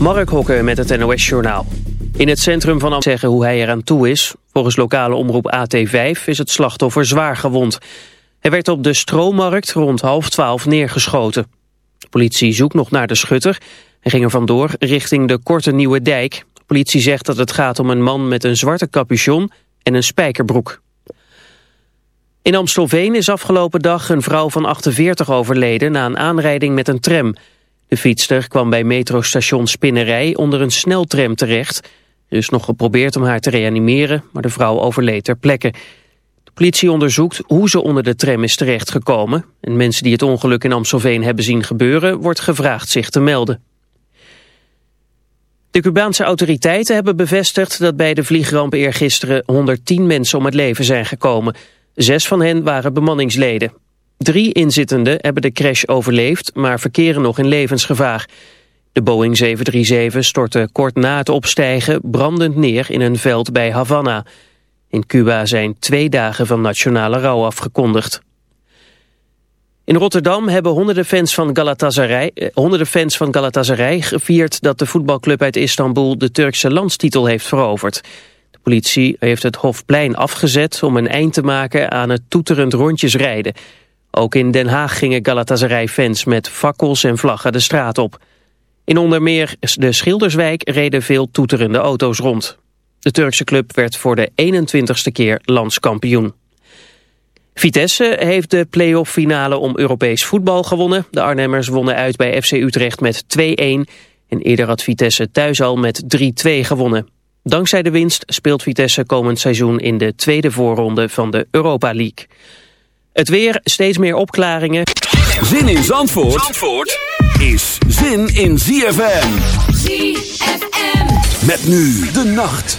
Mark Hokke met het NOS Journaal. In het centrum van Amsterdam zeggen hoe hij eraan toe is. Volgens lokale omroep AT5 is het slachtoffer zwaar gewond. Hij werd op de Stroommarkt rond half twaalf neergeschoten. De politie zoekt nog naar de schutter. Hij ging er vandoor richting de Korte Nieuwe Dijk. Politie zegt dat het gaat om een man met een zwarte capuchon en een spijkerbroek. In Amstelveen is afgelopen dag een vrouw van 48 overleden na een aanrijding met een tram. De fietster kwam bij metrostation Spinnerij onder een sneltram terecht. Er is nog geprobeerd om haar te reanimeren, maar de vrouw overleed ter plekke. De politie onderzoekt hoe ze onder de tram is terechtgekomen. En mensen die het ongeluk in Amstelveen hebben zien gebeuren... wordt gevraagd zich te melden. De Cubaanse autoriteiten hebben bevestigd dat bij de vliegramp eergisteren 110 mensen om het leven zijn gekomen. Zes van hen waren bemanningsleden. Drie inzittenden hebben de crash overleefd, maar verkeren nog in levensgevaar. De Boeing 737 stortte kort na het opstijgen brandend neer in een veld bij Havana. In Cuba zijn twee dagen van nationale rouw afgekondigd. In Rotterdam hebben honderden fans van Galatasaray, eh, honderden fans van Galatasaray gevierd dat de voetbalclub uit Istanbul de Turkse landstitel heeft veroverd. De politie heeft het Hofplein afgezet om een eind te maken aan het toeterend rondjesrijden. Ook in Den Haag gingen Galatasaray-fans met fakkels en vlaggen de straat op. In onder meer de Schilderswijk reden veel toeterende auto's rond. De Turkse club werd voor de 21ste keer landskampioen. Vitesse heeft de play-off finale om Europees voetbal gewonnen. De Arnhemmers wonnen uit bij FC Utrecht met 2-1. En eerder had Vitesse thuis al met 3-2 gewonnen. Dankzij de winst speelt Vitesse komend seizoen in de tweede voorronde van de Europa League. Het weer, steeds meer opklaringen. Zin in Zandvoort, Zandvoort is zin in ZFM. ZFM. Met nu de nacht.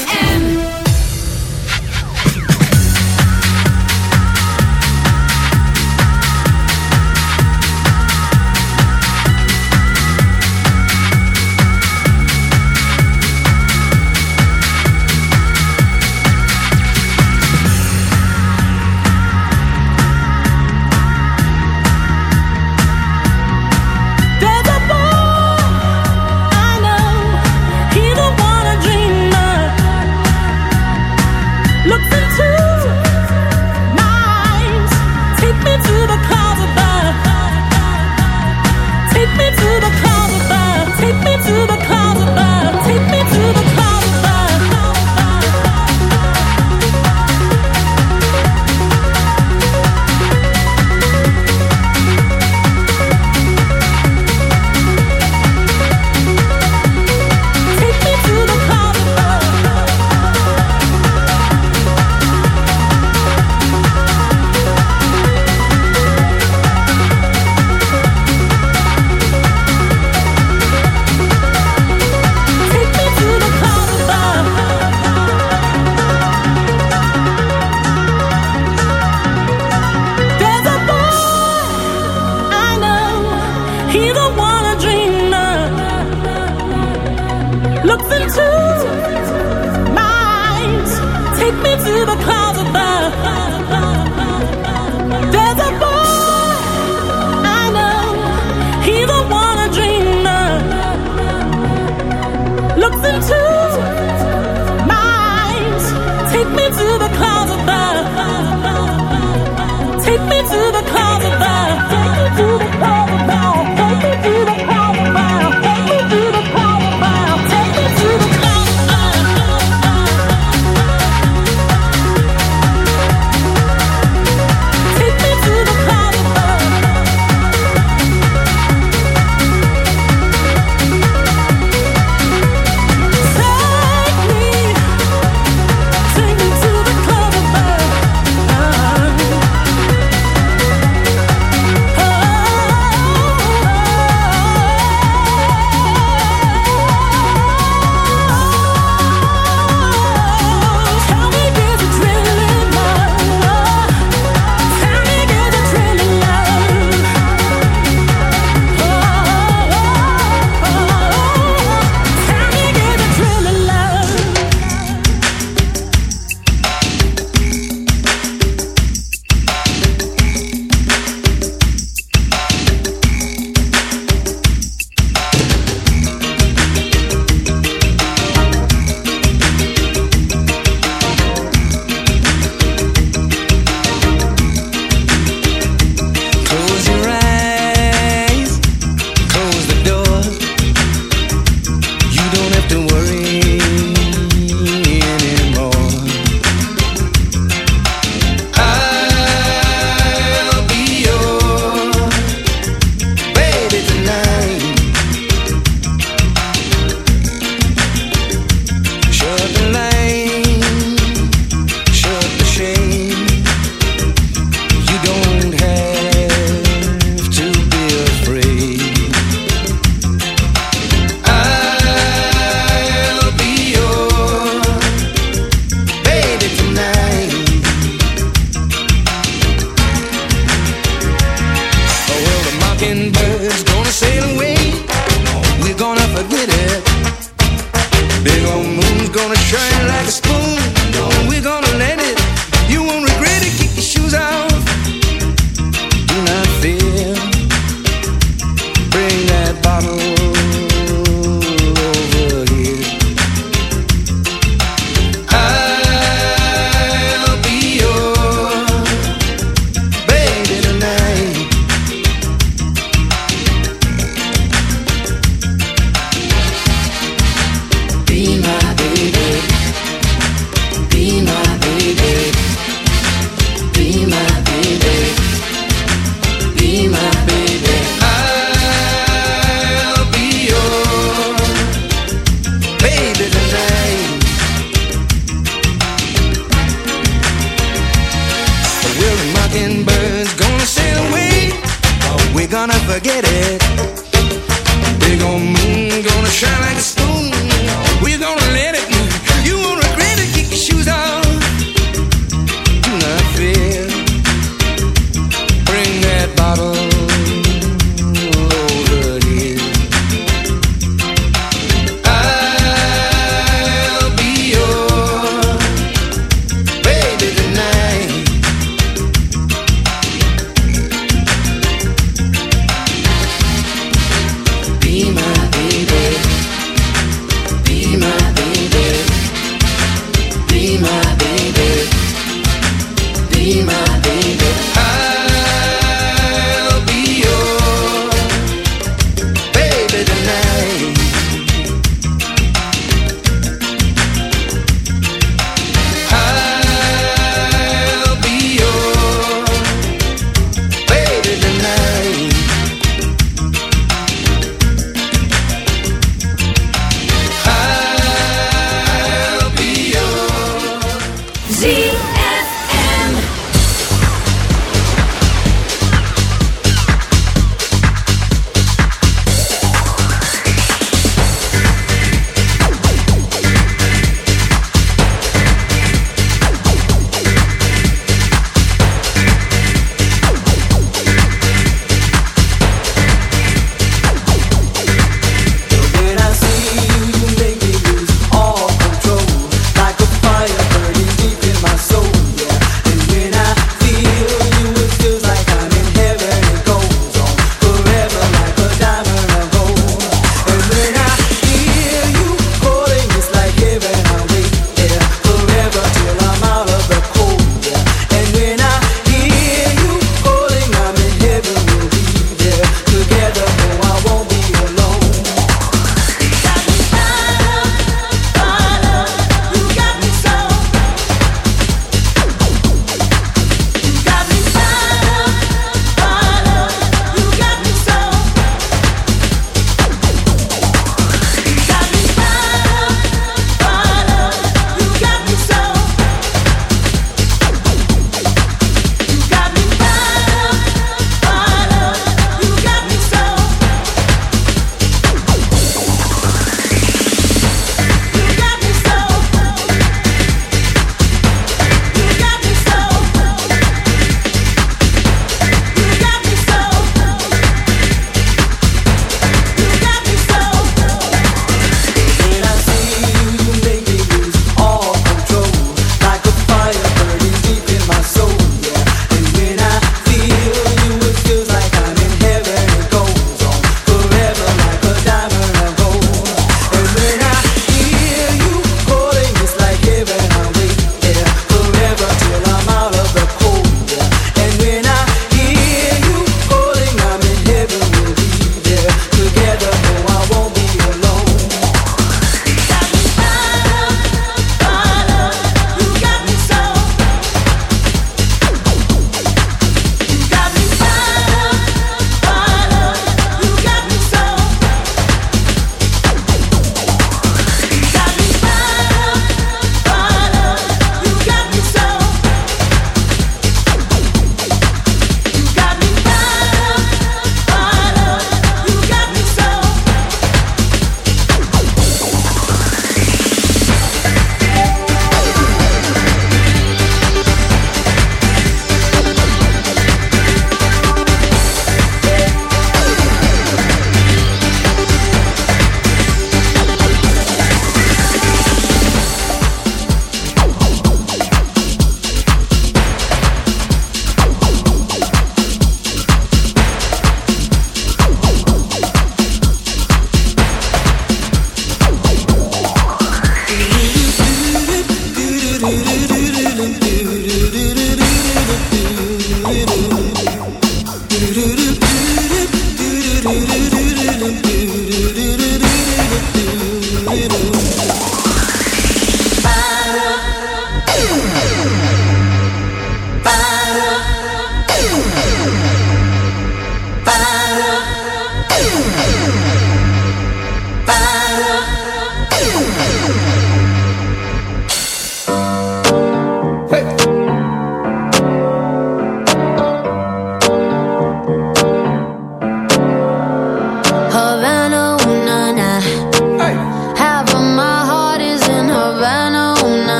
Yeah.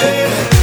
Eh,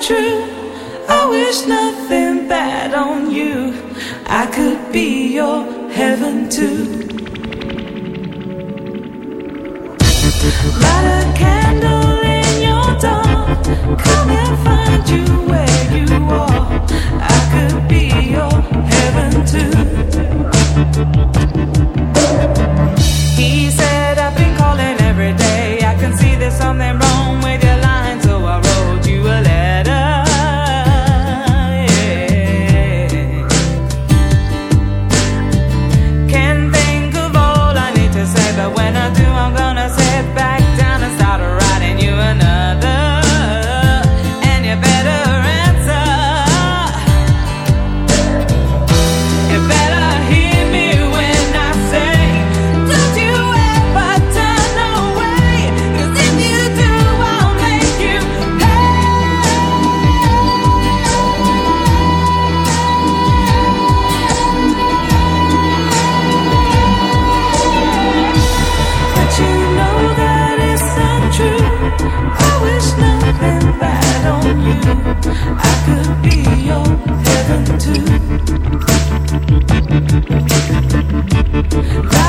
true. I wish nothing bad on you. I could be your heaven too. Light a candle in your dark. Come and find you where you are. I could be your heaven too. He said, I've been calling every day. I can see there's something wrong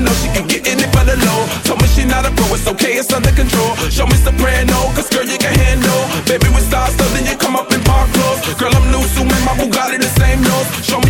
Even know she can get in it for the low. Told me she not a pro, it's okay, it's under control. Show me soprano, cause girl, you can handle. Baby, we start so then you come up in park clothes. Girl, I'm new, so my Bugatti the same nose. Show me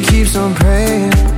keeps on praying.